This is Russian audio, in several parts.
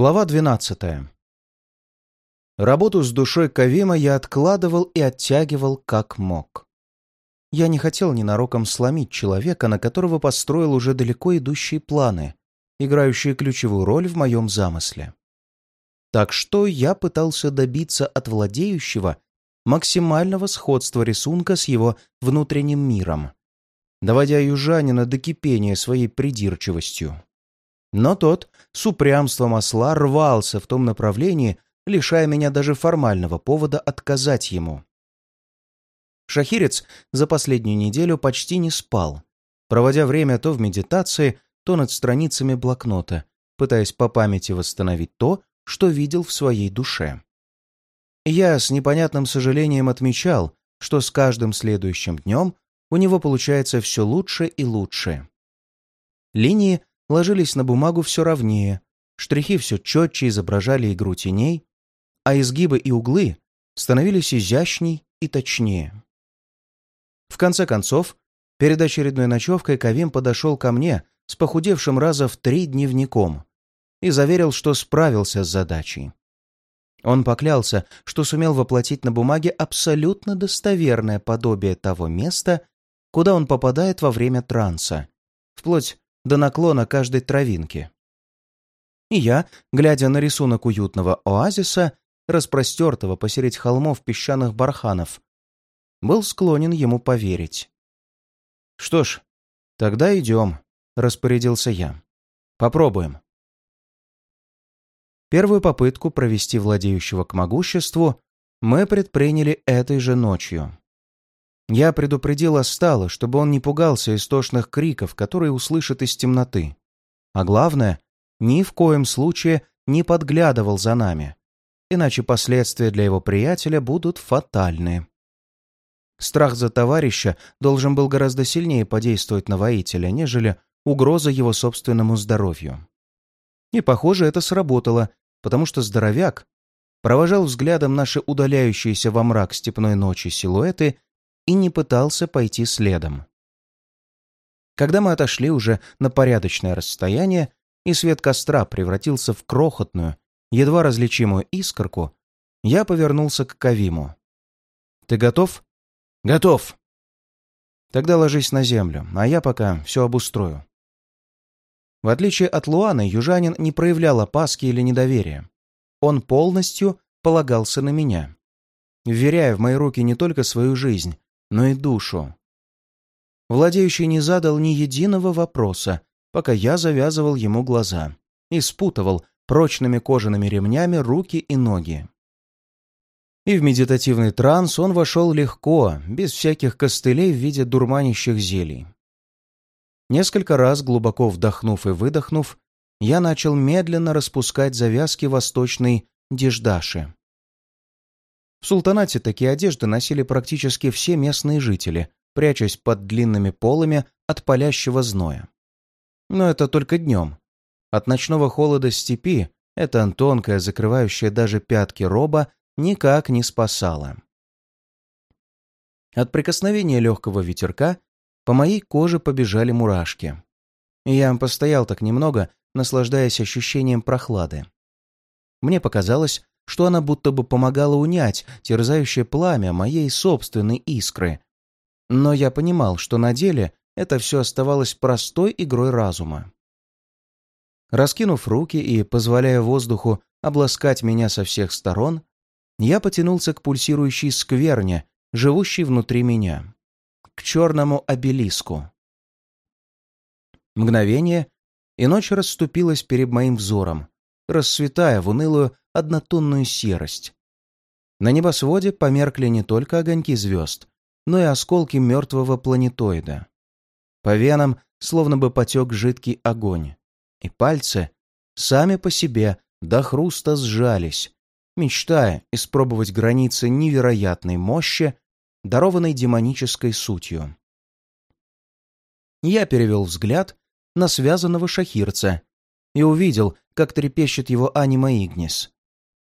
Глава 12. Работу с душой Кавима я откладывал и оттягивал как мог. Я не хотел ненароком сломить человека, на которого построил уже далеко идущие планы, играющие ключевую роль в моем замысле. Так что я пытался добиться от владеющего максимального сходства рисунка с его внутренним миром, доводя южанина до кипения своей придирчивостью. Но тот с упрямством осла рвался в том направлении, лишая меня даже формального повода отказать ему. Шахирец за последнюю неделю почти не спал, проводя время то в медитации, то над страницами блокнота, пытаясь по памяти восстановить то, что видел в своей душе. Я с непонятным сожалением отмечал, что с каждым следующим днем у него получается все лучше и лучше. Линии ложились на бумагу все ровнее, штрихи все четче изображали игру теней, а изгибы и углы становились изящней и точнее. В конце концов, перед очередной ночевкой Кавим подошел ко мне с похудевшим раза в три дневником и заверил, что справился с задачей. Он поклялся, что сумел воплотить на бумаге абсолютно достоверное подобие того места, куда он попадает во время транса, вплоть до наклона каждой травинки. И я, глядя на рисунок уютного оазиса, распростертого посередь холмов песчаных барханов, был склонен ему поверить. «Что ж, тогда идем», — распорядился я. «Попробуем». Первую попытку провести владеющего к могуществу мы предприняли этой же ночью. Я предупредил Астала, чтобы он не пугался истошных криков, которые услышит из темноты. А главное, ни в коем случае не подглядывал за нами, иначе последствия для его приятеля будут фатальны. Страх за товарища должен был гораздо сильнее подействовать на воителя, нежели угроза его собственному здоровью. И, похоже, это сработало, потому что здоровяк провожал взглядом наши удаляющиеся во мрак степной ночи силуэты и не пытался пойти следом. Когда мы отошли уже на порядочное расстояние, и свет костра превратился в крохотную, едва различимую искорку, я повернулся к Кавиму. «Ты готов?» «Готов!» «Тогда ложись на землю, а я пока все обустрою». В отличие от Луаны, южанин не проявлял опаски или недоверия. Он полностью полагался на меня, вверяя в мои руки не только свою жизнь, но и душу. Владеющий не задал ни единого вопроса, пока я завязывал ему глаза и спутывал прочными кожаными ремнями руки и ноги. И в медитативный транс он вошел легко, без всяких костылей в виде дурманящих зелий. Несколько раз, глубоко вдохнув и выдохнув, я начал медленно распускать завязки восточной деждаши. В султанате такие одежды носили практически все местные жители, прячась под длинными полами от палящего зноя. Но это только днем. От ночного холода степи эта тонкая, закрывающая даже пятки роба, никак не спасала. От прикосновения легкого ветерка по моей коже побежали мурашки. Я постоял так немного, наслаждаясь ощущением прохлады. Мне показалось, что она будто бы помогала унять терзающее пламя моей собственной искры. Но я понимал, что на деле это все оставалось простой игрой разума. Раскинув руки и позволяя воздуху обласкать меня со всех сторон, я потянулся к пульсирующей скверне, живущей внутри меня, к черному обелиску. Мгновение, и ночь расступилась перед моим взором, расцветая в унылую однотонную серость. На небосводе померкли не только огоньки звезд, но и осколки мертвого планетоида. По венам словно бы потек жидкий огонь, и пальцы сами по себе до хруста сжались, мечтая испробовать границы невероятной мощи, дарованной демонической сутью. Я перевел взгляд на связанного шахирца и увидел, как трепещет его анима Игнис.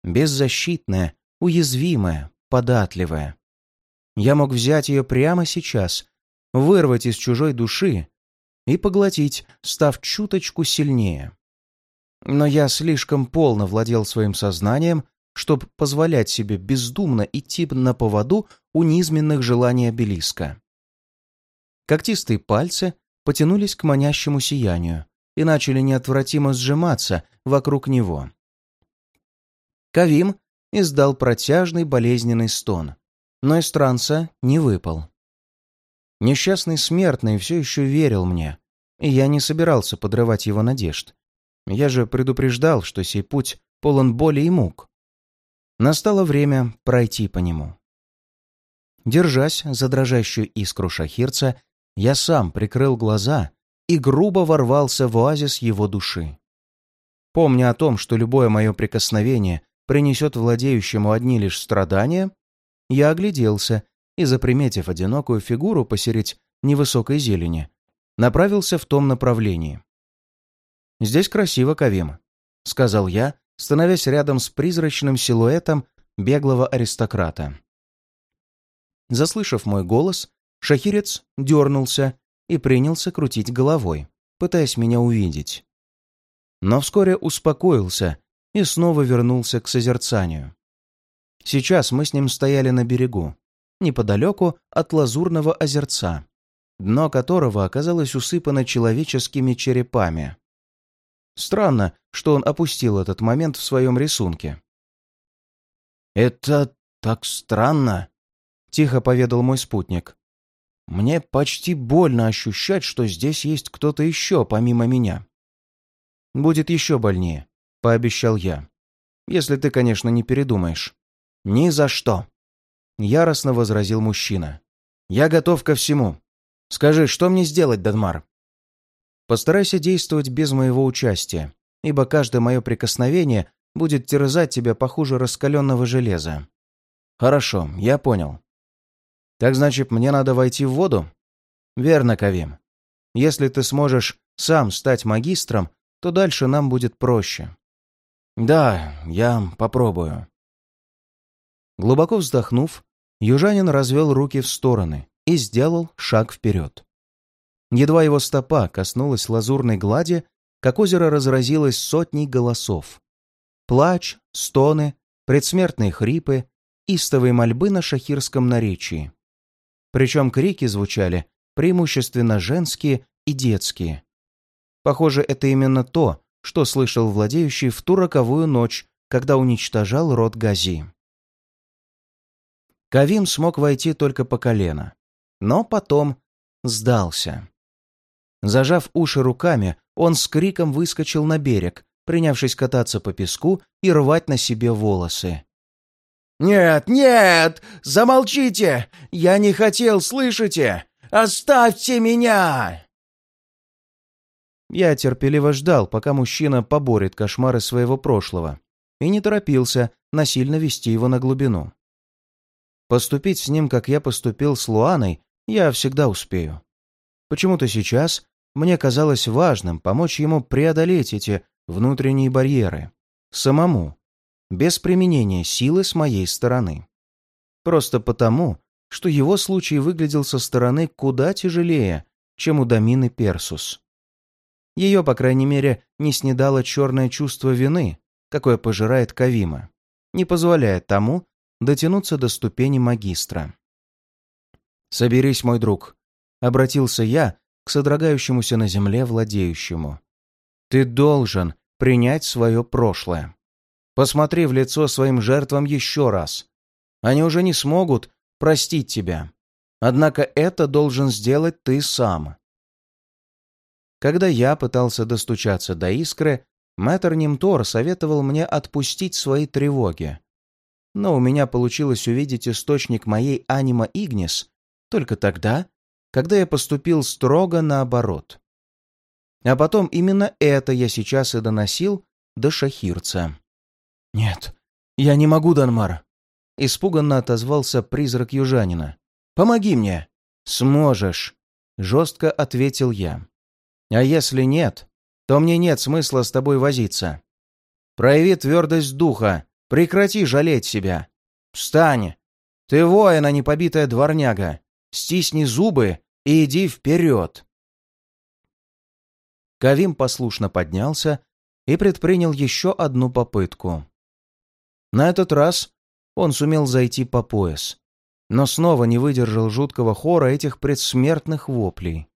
Беззащитная, уязвимая, податливая. Я мог взять ее прямо сейчас, вырвать из чужой души и поглотить, став чуточку сильнее. Но я слишком полно владел своим сознанием, чтобы позволять себе бездумно идти на поводу у низменных желаний обелиска. Когтистые пальцы потянулись к манящему сиянию и начали неотвратимо сжиматься вокруг него. Кавим издал протяжный болезненный стон, но из транса не выпал. Несчастный смертный все еще верил мне, и я не собирался подрывать его надежд. Я же предупреждал, что сей путь полон боли и мук. Настало время пройти по нему. Держась за дрожащую искру шахирца, я сам прикрыл глаза и грубо ворвался в оазис его души. Помня о том, что любое мое прикосновение принесет владеющему одни лишь страдания, я огляделся и, заприметив одинокую фигуру посередь невысокой зелени, направился в том направлении. «Здесь красиво, Кавим», — сказал я, становясь рядом с призрачным силуэтом беглого аристократа. Заслышав мой голос, шахирец дернулся и принялся крутить головой, пытаясь меня увидеть. Но вскоре успокоился и снова вернулся к созерцанию. Сейчас мы с ним стояли на берегу, неподалеку от лазурного озерца, дно которого оказалось усыпано человеческими черепами. Странно, что он опустил этот момент в своем рисунке. «Это так странно», — тихо поведал мой спутник. «Мне почти больно ощущать, что здесь есть кто-то еще, помимо меня». «Будет еще больнее», — пообещал я. «Если ты, конечно, не передумаешь». «Ни за что!» — яростно возразил мужчина. «Я готов ко всему. Скажи, что мне сделать, Данмар?» Постарайся действовать без моего участия, ибо каждое мое прикосновение будет терзать тебя похуже раскаленного железа. Хорошо, я понял. Так значит, мне надо войти в воду? Верно, Кавим. Если ты сможешь сам стать магистром, то дальше нам будет проще. Да, я попробую. Глубоко вздохнув, южанин развел руки в стороны и сделал шаг вперед. Едва его стопа коснулась лазурной глади, как озеро разразилось сотней голосов. Плач, стоны, предсмертные хрипы, истовые мольбы на шахирском наречии. Причем крики звучали преимущественно женские и детские. Похоже, это именно то, что слышал владеющий в ту роковую ночь, когда уничтожал род Гази. Кавим смог войти только по колено, но потом сдался. Зажав уши руками, он с криком выскочил на берег, принявшись кататься по песку и рвать на себе волосы. «Нет, нет! Замолчите! Я не хотел, слышите? Оставьте меня!» Я терпеливо ждал, пока мужчина поборет кошмары своего прошлого, и не торопился насильно вести его на глубину. Поступить с ним, как я поступил с Луаной, я всегда успею. Почему-то сейчас мне казалось важным помочь ему преодолеть эти внутренние барьеры. Самому. Без применения силы с моей стороны. Просто потому, что его случай выглядел со стороны куда тяжелее, чем у Дамины Персус. Ее, по крайней мере, не снедало черное чувство вины, какое пожирает Кавима, не позволяя тому дотянуться до ступени магистра. «Соберись, мой друг», — обратился я к содрогающемуся на земле владеющему. «Ты должен принять свое прошлое. Посмотри в лицо своим жертвам еще раз. Они уже не смогут простить тебя. Однако это должен сделать ты сам». Когда я пытался достучаться до искры, мэтр Нимтор советовал мне отпустить свои тревоги. Но у меня получилось увидеть источник моей анима Игнис только тогда, когда я поступил строго наоборот. А потом именно это я сейчас и доносил до шахирца. «Нет, я не могу, Данмар!» Испуганно отозвался призрак южанина. «Помоги мне!» «Сможешь!» — жестко ответил я. «А если нет, то мне нет смысла с тобой возиться. Прояви твердость духа, прекрати жалеть себя. Встань! Ты воин, а не побитая дворняга стисни зубы и иди вперед!» Кавим послушно поднялся, и предпринял еще одну попытку. На этот раз он сумел зайти по пояс, но снова не выдержал жуткого хора этих предсмертных воплей.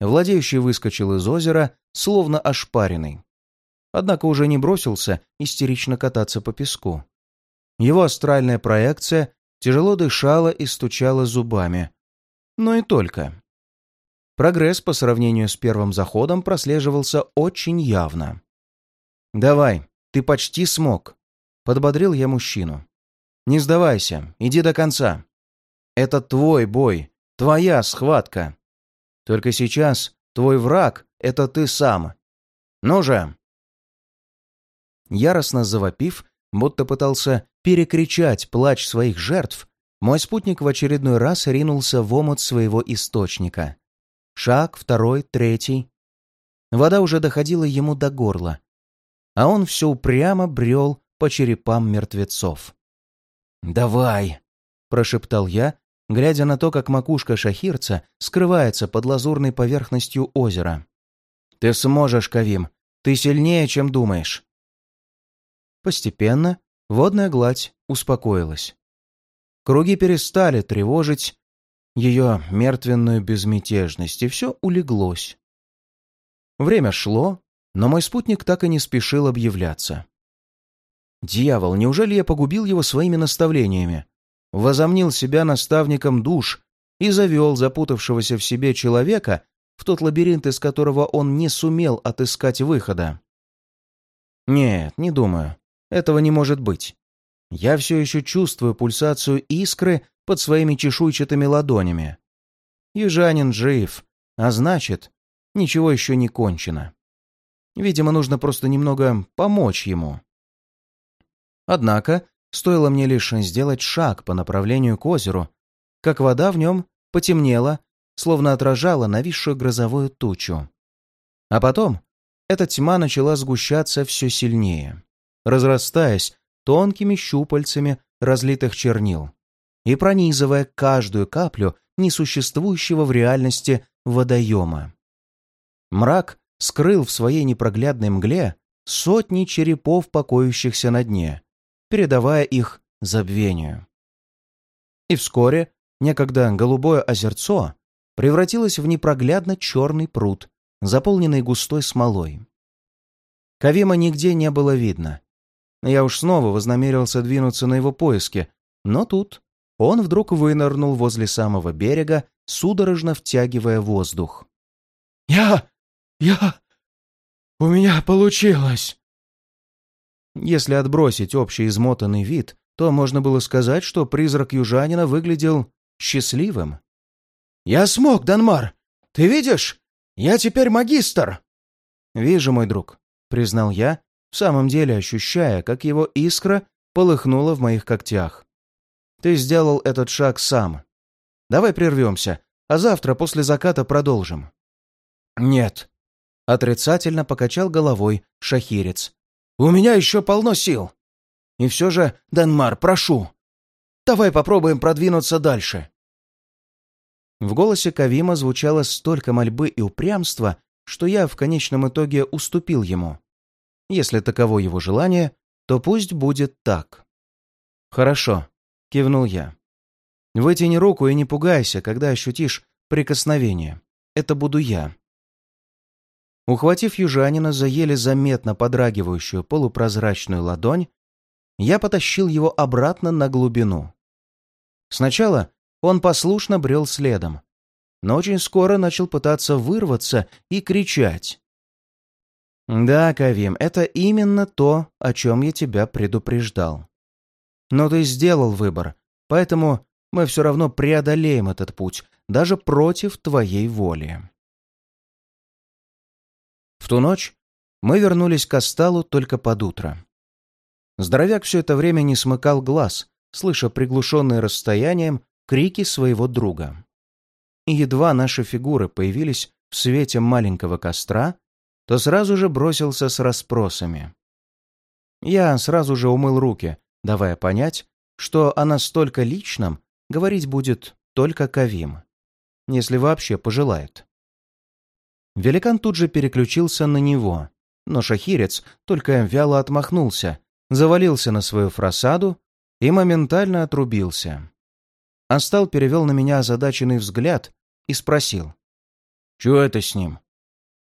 Владеющий выскочил из озера, словно ошпаренный. Однако уже не бросился истерично кататься по песку. Его астральная проекция тяжело дышала и стучала зубами. Но и только. Прогресс по сравнению с первым заходом прослеживался очень явно. «Давай, ты почти смог», — подбодрил я мужчину. «Не сдавайся, иди до конца. Это твой бой, твоя схватка. Только сейчас твой враг — это ты сам. Ну же!» Яростно завопив, будто пытался перекричать плач своих жертв, мой спутник в очередной раз ринулся в омут своего источника. Шаг, второй, третий. Вода уже доходила ему до горла, а он все упрямо брел по черепам мертвецов. «Давай!» — прошептал я, глядя на то, как макушка шахирца скрывается под лазурной поверхностью озера. «Ты сможешь, Кавим! Ты сильнее, чем думаешь!» Постепенно водная гладь успокоилась. Круги перестали тревожить ее мертвенную безмятежность, и все улеглось. Время шло, но мой спутник так и не спешил объявляться. Дьявол, неужели я погубил его своими наставлениями? возомнил себя наставником душ и завел запутавшегося в себе человека в тот лабиринт, из которого он не сумел отыскать выхода. Нет, не думаю. Этого не может быть. Я все еще чувствую пульсацию искры под своими чешуйчатыми ладонями. Южанин жив, а значит, ничего еще не кончено. Видимо, нужно просто немного помочь ему. Однако Стоило мне лишь сделать шаг по направлению к озеру, как вода в нем потемнела, словно отражала нависшую грозовую тучу. А потом эта тьма начала сгущаться все сильнее, разрастаясь тонкими щупальцами разлитых чернил и пронизывая каждую каплю несуществующего в реальности водоема. Мрак скрыл в своей непроглядной мгле сотни черепов, покоящихся на дне, передавая их забвению. И вскоре некогда голубое озерцо превратилось в непроглядно черный пруд, заполненный густой смолой. Кавима нигде не было видно. Я уж снова вознамерился двинуться на его поиски, но тут он вдруг вынырнул возле самого берега, судорожно втягивая воздух. «Я... я... у меня получилось!» Если отбросить общий измотанный вид, то можно было сказать, что призрак южанина выглядел счастливым. «Я смог, Данмар! Ты видишь? Я теперь магистр!» «Вижу, мой друг», — признал я, в самом деле ощущая, как его искра полыхнула в моих когтях. «Ты сделал этот шаг сам. Давай прервемся, а завтра после заката продолжим». «Нет», — отрицательно покачал головой шахирец. У меня еще полно сил. И все же, Данмар, прошу, давай попробуем продвинуться дальше». В голосе Кавима звучало столько мольбы и упрямства, что я в конечном итоге уступил ему. Если таково его желание, то пусть будет так. «Хорошо», — кивнул я. «Вытяни руку и не пугайся, когда ощутишь прикосновение. Это буду я». Ухватив южанина за еле заметно подрагивающую полупрозрачную ладонь, я потащил его обратно на глубину. Сначала он послушно брел следом, но очень скоро начал пытаться вырваться и кричать. «Да, Кавим, это именно то, о чем я тебя предупреждал. Но ты сделал выбор, поэтому мы все равно преодолеем этот путь, даже против твоей воли». Ту ночь мы вернулись к Асталу только под утро. Здоровяк все это время не смыкал глаз, слыша приглушенные расстоянием крики своего друга. И едва наши фигуры появились в свете маленького костра, то сразу же бросился с расспросами. Я сразу же умыл руки, давая понять, что о настолько личном говорить будет только Кавим, если вообще пожелает. Великан тут же переключился на него, но шахирец только вяло отмахнулся, завалился на свою фросаду и моментально отрубился. Астал перевел на меня озадаченный взгляд и спросил. «Чего это с ним?»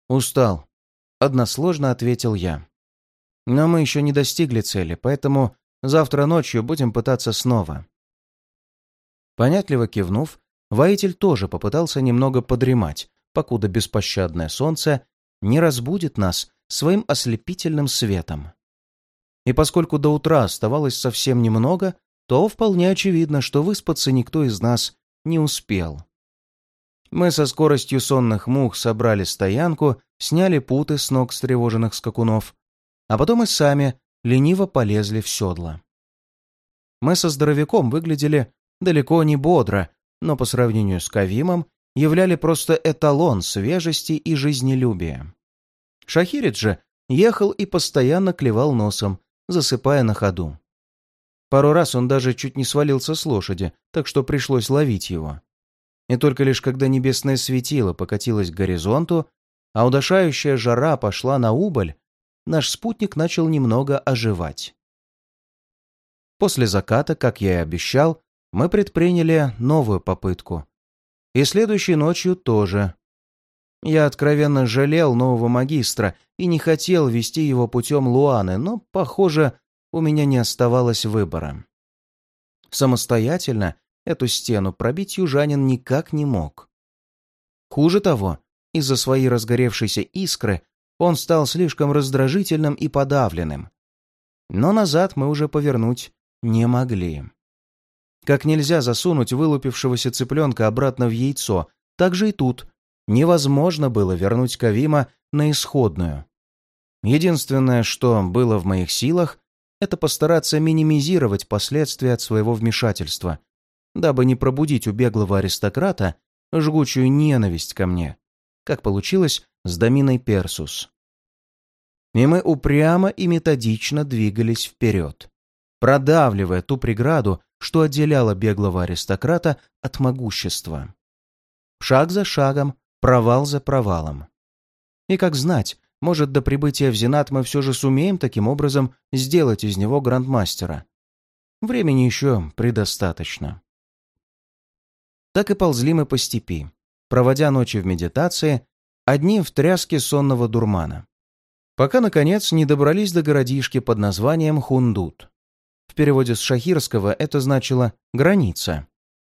«Устал», — односложно ответил я. «Но мы еще не достигли цели, поэтому завтра ночью будем пытаться снова». Понятливо кивнув, воитель тоже попытался немного подремать, покуда беспощадное солнце не разбудит нас своим ослепительным светом. И поскольку до утра оставалось совсем немного, то вполне очевидно, что выспаться никто из нас не успел. Мы со скоростью сонных мух собрали стоянку, сняли путы с ног встревоженных скакунов, а потом и сами лениво полезли в седло. Мы со здоровяком выглядели далеко не бодро, но по сравнению с Кавимом являли просто эталон свежести и жизнелюбия. Шахирит же ехал и постоянно клевал носом, засыпая на ходу. Пару раз он даже чуть не свалился с лошади, так что пришлось ловить его. И только лишь когда небесное светило покатилось к горизонту, а удушающая жара пошла на убыль, наш спутник начал немного оживать. После заката, как я и обещал, мы предприняли новую попытку. И следующей ночью тоже. Я откровенно жалел нового магистра и не хотел вести его путем Луаны, но, похоже, у меня не оставалось выбора. Самостоятельно эту стену пробить южанин никак не мог. Хуже того, из-за своей разгоревшейся искры он стал слишком раздражительным и подавленным. Но назад мы уже повернуть не могли. Как нельзя засунуть вылупившегося цыпленка обратно в яйцо, так же и тут невозможно было вернуть Кавима на исходную. Единственное, что было в моих силах, это постараться минимизировать последствия от своего вмешательства, дабы не пробудить у беглого аристократа жгучую ненависть ко мне, как получилось с Доминой Персус. И мы упрямо и методично двигались вперед, продавливая ту преграду, что отделяло беглого аристократа от могущества. Шаг за шагом, провал за провалом. И как знать, может, до прибытия в Зенат мы все же сумеем таким образом сделать из него грандмастера. Времени еще предостаточно. Так и ползли мы по степи, проводя ночи в медитации, одни в тряске сонного дурмана. Пока, наконец, не добрались до городишки под названием Хундут. В переводе с шахирского это значило «граница».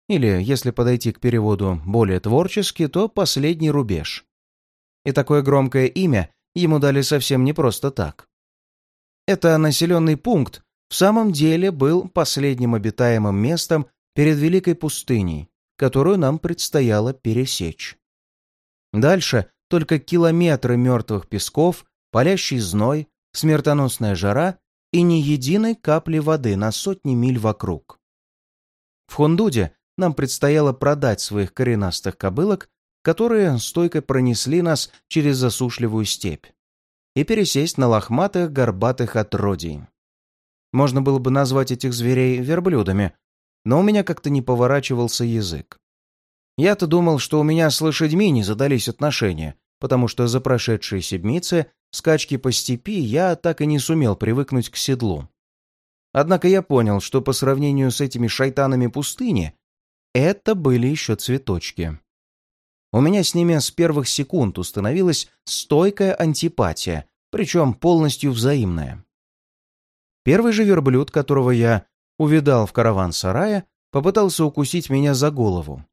Или, если подойти к переводу более творчески, то «последний рубеж». И такое громкое имя ему дали совсем не просто так. Это населенный пункт в самом деле был последним обитаемым местом перед Великой пустыней, которую нам предстояло пересечь. Дальше только километры мертвых песков, палящий зной, смертоносная жара и ни единой капли воды на сотни миль вокруг. В Хундуде нам предстояло продать своих коренастых кобылок, которые стойко пронесли нас через засушливую степь, и пересесть на лохматых горбатых отродий. Можно было бы назвать этих зверей верблюдами, но у меня как-то не поворачивался язык. Я-то думал, что у меня с лошадьми не задались отношения, потому что за прошедшие седмицы скачки по степи я так и не сумел привыкнуть к седлу. Однако я понял, что по сравнению с этими шайтанами пустыни это были еще цветочки. У меня с ними с первых секунд установилась стойкая антипатия, причем полностью взаимная. Первый же верблюд, которого я увидал в караван-сарае, попытался укусить меня за голову.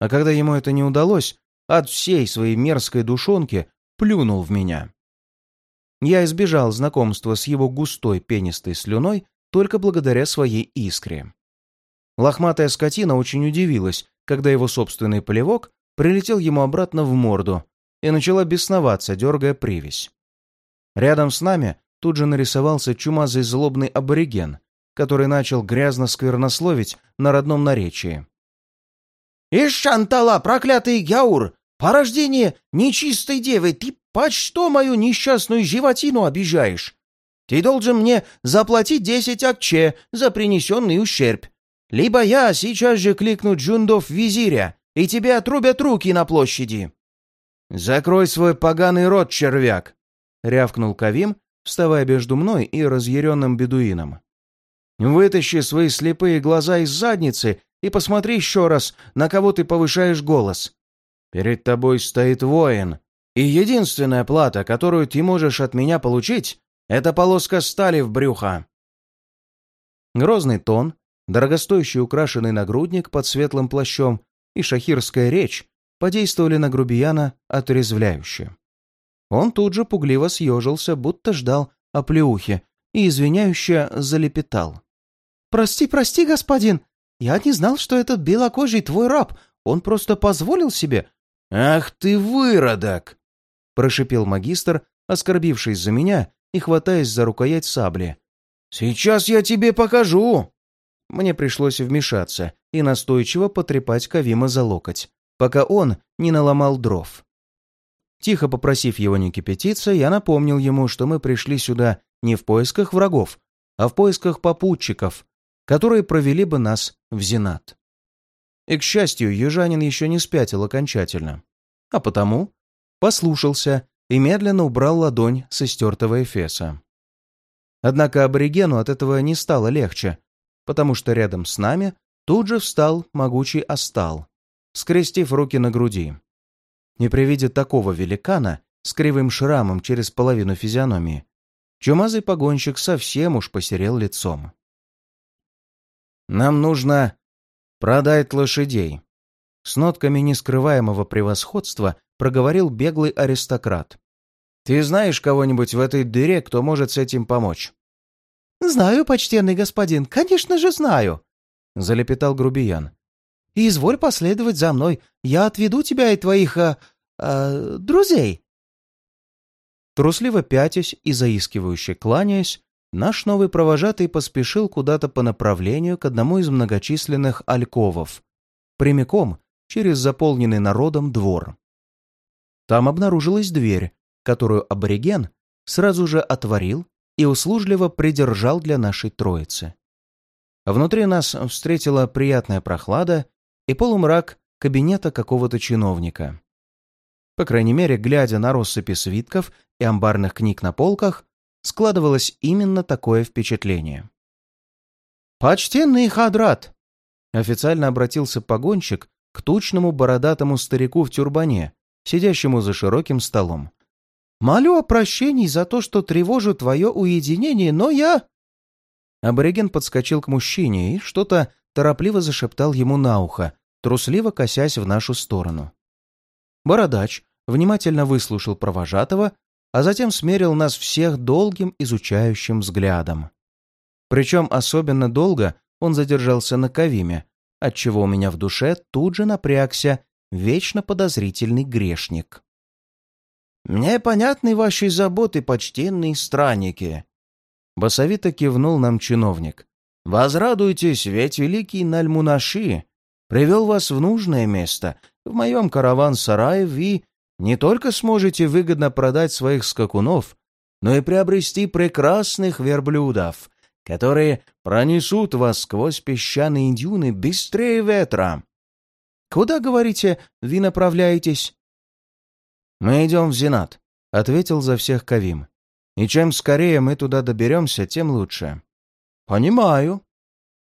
А когда ему это не удалось, от всей своей мерзкой душонки плюнул в меня. Я избежал знакомства с его густой пенистой слюной только благодаря своей искре. Лохматая скотина очень удивилась, когда его собственный плевок прилетел ему обратно в морду и начала бесноваться, дергая привязь. Рядом с нами тут же нарисовался чумазый злобный абориген, который начал грязно сквернословить на родном наречии. «Ишь, проклятый Гяур! Порождение нечистой девы, ты по что мою несчастную животину обижаешь? Ты должен мне заплатить десять акче за принесенный ущерб, либо я сейчас же кликну Джундов визиря, и тебе отрубят руки на площади. Закрой свой поганый рот, червяк. — рявкнул Кавим, вставая между мной и разъяренным бедуином. «Вытащи свои слепые глаза из задницы и посмотри еще раз, на кого ты повышаешь голос. Перед тобой стоит воин, и единственная плата, которую ты можешь от меня получить, это полоска стали в брюхо». Грозный тон, дорогостоящий украшенный нагрудник под светлым плащом и шахирская речь подействовали на грубияна отрезвляюще. Он тут же пугливо съежился, будто ждал оплеухи, и извиняюще залепетал. «Прости, прости, господин! Я не знал, что этот белокожий твой раб. Он просто позволил себе...» «Ах ты выродок!» — прошипел магистр, оскорбившись за меня и хватаясь за рукоять сабли. «Сейчас я тебе покажу!» Мне пришлось вмешаться и настойчиво потрепать Кавима за локоть, пока он не наломал дров. Тихо попросив его не кипятиться, я напомнил ему, что мы пришли сюда не в поисках врагов, а в поисках попутчиков, которые провели бы нас в Зенат. И, к счастью, южанин еще не спятил окончательно, а потому послушался и медленно убрал ладонь со стертого эфеса. Однако аборигену от этого не стало легче, потому что рядом с нами тут же встал могучий остал, скрестив руки на груди. И при виде такого великана с кривым шрамом через половину физиономии, чумазый погонщик совсем уж посерел лицом. «Нам нужно продать лошадей», — с нотками нескрываемого превосходства проговорил беглый аристократ. «Ты знаешь кого-нибудь в этой дыре, кто может с этим помочь?» «Знаю, почтенный господин, конечно же знаю», — залепетал грубиян и изволь последовать за мной. Я отведу тебя и твоих... А, а, друзей». Трусливо пятясь и заискивающе кланяясь, наш новый провожатый поспешил куда-то по направлению к одному из многочисленных альковов, прямиком через заполненный народом двор. Там обнаружилась дверь, которую абориген сразу же отворил и услужливо придержал для нашей троицы. Внутри нас встретила приятная прохлада и полумрак кабинета какого-то чиновника. По крайней мере, глядя на россыпи свитков и амбарных книг на полках, складывалось именно такое впечатление. «Почтенный Хадрат!» Официально обратился погонщик к тучному бородатому старику в тюрбане, сидящему за широким столом. «Молю о прощении за то, что тревожу твое уединение, но я...» Абориген подскочил к мужчине и что-то торопливо зашептал ему на ухо, трусливо косясь в нашу сторону. Бородач внимательно выслушал провожатого, а затем смерил нас всех долгим изучающим взглядом. Причем особенно долго он задержался на Кавиме, отчего у меня в душе тут же напрягся вечно подозрительный грешник. «Мне понятны ваши заботы, почтенные странники», — басовито кивнул нам чиновник. «Возрадуйтесь, ведь великий Нальмунаши привел вас в нужное место, в моем караван-сарае, и не только сможете выгодно продать своих скакунов, но и приобрести прекрасных верблюдов, которые пронесут вас сквозь песчаные дюны быстрее ветра. Куда, говорите, вы направляетесь? Мы идем в Зенат, — ответил за всех Кавим. И чем скорее мы туда доберемся, тем лучше. Понимаю.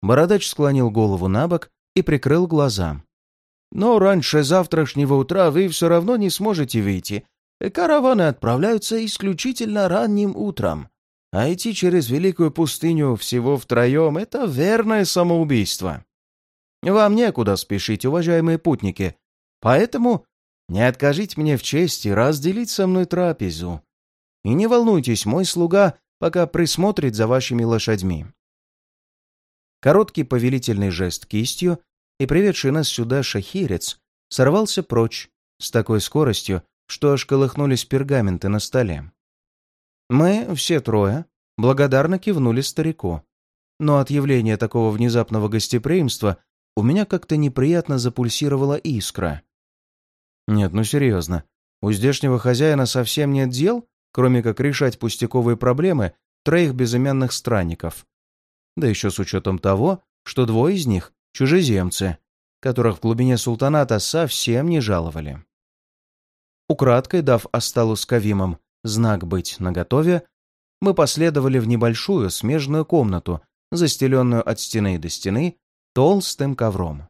Бородач склонил голову на бок и прикрыл глаза. «Но раньше завтрашнего утра вы все равно не сможете выйти. Караваны отправляются исключительно ранним утром. А идти через Великую пустыню всего втроем — это верное самоубийство. Вам некуда спешить, уважаемые путники, поэтому не откажите мне в чести разделить со мной трапезу. И не волнуйтесь, мой слуга пока присмотрит за вашими лошадьми». Короткий повелительный жест кистью, и приведший нас сюда шахирец сорвался прочь с такой скоростью, что аж колыхнулись пергаменты на столе. Мы, все трое, благодарно кивнули старику. Но от явления такого внезапного гостеприимства у меня как-то неприятно запульсировала искра. Нет, ну серьезно, у здешнего хозяина совсем нет дел, кроме как решать пустяковые проблемы троих безымянных странников. Да еще с учетом того, что двое из них чужеземцы, которых в глубине султаната совсем не жаловали. Украдкой дав Асталу с Кавимом знак быть наготове, мы последовали в небольшую смежную комнату, застеленную от стены до стены толстым ковром.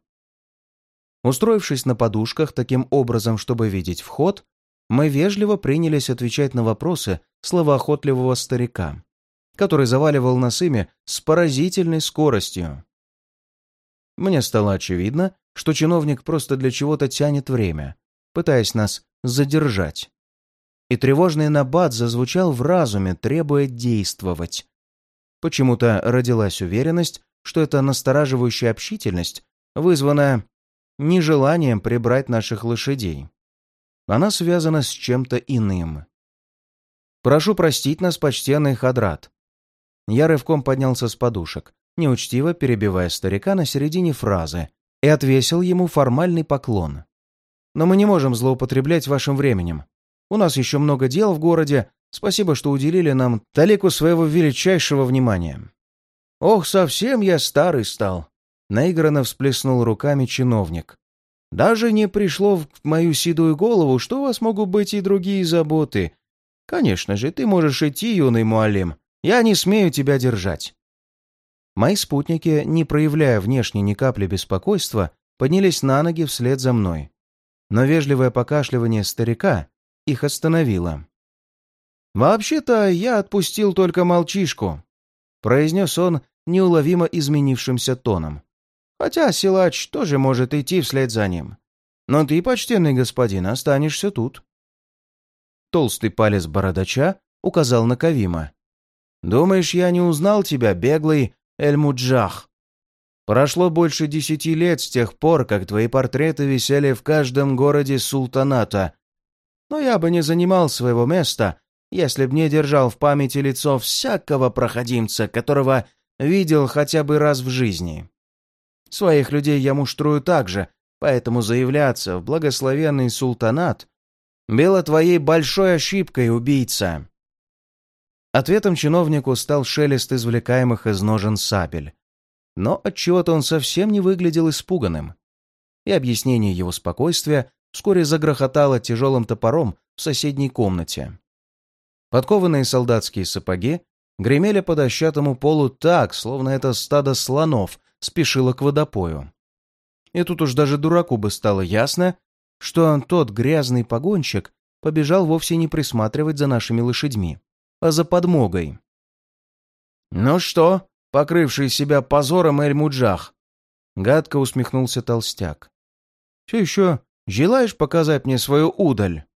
Устроившись на подушках таким образом, чтобы видеть вход, мы вежливо принялись отвечать на вопросы словоохотливого старика, который заваливал нас ими с поразительной скоростью. Мне стало очевидно, что чиновник просто для чего-то тянет время, пытаясь нас задержать. И тревожный набат зазвучал в разуме, требуя действовать. Почему-то родилась уверенность, что эта настораживающая общительность вызвана нежеланием прибрать наших лошадей. Она связана с чем-то иным. «Прошу простить нас, почтенный Хадрат». Я рывком поднялся с подушек, неучтиво перебивая старика на середине фразы, и отвесил ему формальный поклон. «Но мы не можем злоупотреблять вашим временем. У нас еще много дел в городе. Спасибо, что уделили нам талику своего величайшего внимания». «Ох, совсем я старый стал!» — наигранно всплеснул руками чиновник. Даже не пришло в мою седую голову, что у вас могут быть и другие заботы. Конечно же, ты можешь идти, юный Муалим. Я не смею тебя держать. Мои спутники, не проявляя внешне ни капли беспокойства, поднялись на ноги вслед за мной. Но вежливое покашливание старика их остановило. «Вообще-то я отпустил только молчишку», — произнес он неуловимо изменившимся тоном. Хотя силач тоже может идти вслед за ним. Но ты, почтенный господин, останешься тут. Толстый палец бородача указал на Кавима. «Думаешь, я не узнал тебя, беглый Эль-Муджах? Прошло больше десяти лет с тех пор, как твои портреты висели в каждом городе султаната. Но я бы не занимал своего места, если б не держал в памяти лицо всякого проходимца, которого видел хотя бы раз в жизни. Своих людей я муштрую так же, поэтому заявляться в благословенный султанат было твоей большой ошибкой, убийца. Ответом чиновнику стал шелест извлекаемых из ножен сабель. Но отчего-то он совсем не выглядел испуганным. И объяснение его спокойствия вскоре загрохотало тяжелым топором в соседней комнате. Подкованные солдатские сапоги гремели по дощатому полу так, словно это стадо слонов спешила к водопою. И тут уж даже дураку бы стало ясно, что тот грязный погонщик побежал вовсе не присматривать за нашими лошадьми, а за подмогой. «Ну что, покрывший себя позором Эль-Муджах?» Гадко усмехнулся толстяк. «Все еще желаешь показать мне свою удаль?»